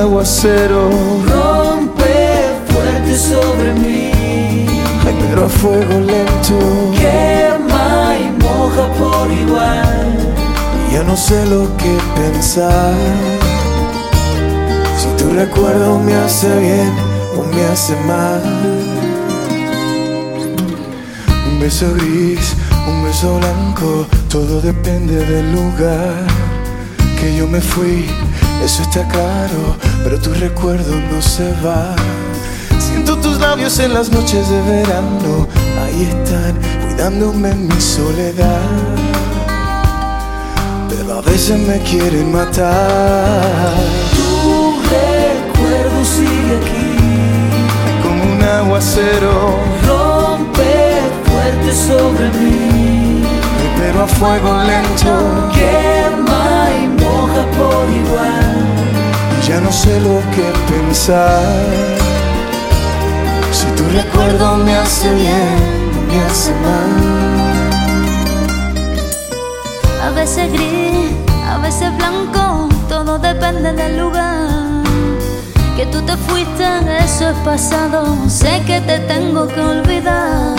aguacero. Rompe fuerte sobre mí. Ay, pero a fuego lento. Quema y moja por igual. Ya no sé lo que pensar. Si tu recuerdo me hace bien o me hace mal. Un beso gris, un beso blanco, todo depende del lugar que yo me fui. Eso está claro, pero tu recuerdo no se va. Siento tus labios en las noches de verano, ahí están, cuidándome en mi soledad pero a veces me quieren matar Tu recuerdo sigue aquí. como un aguacero, Rompe fuerte sobre mí. pero a fuego lento. Ya no sé lo que pensar. Si tu recuerdo me hace bien me hace mal. A veces gris, a veces blanco, todo depende del lugar. Que tú te fuiste, eso es pasado. Sé que te tengo que olvidar.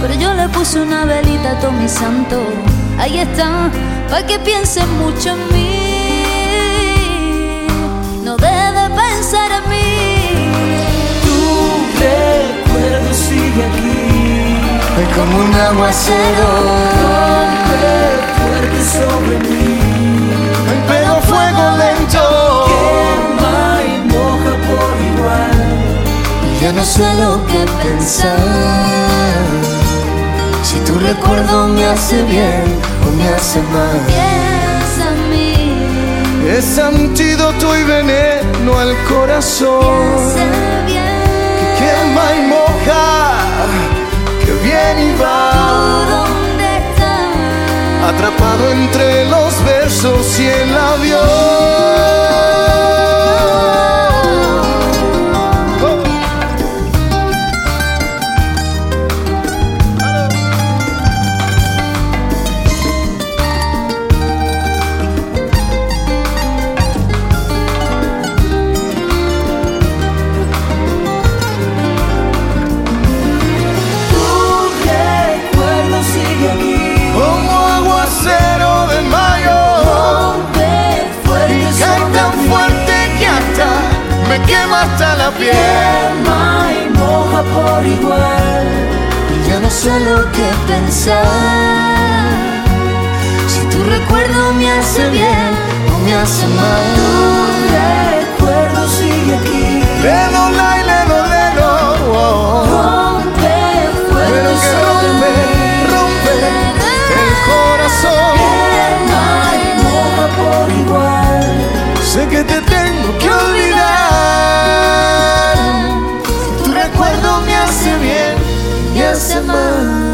Pero yo le puse una velita a todo mi santo. Ahí está, para que pienses mucho en mí. En mí. Tu recuerdo sigue aquí. Ay, como un aguacero, fuerte sobre mí. pero a fuego lento. Quema y moja por igual. Ya no sé lo que pensar. Si tu recuerdo me hace bien o me hace mal. Piensa en mí. Es antídoto y veneno al corazón. Bien. Quema y quema hasta la piel. Quema y moja por igual. Y ya no sé lo que pensar. Si tu recuerdo me hace bien o me hace mal. naman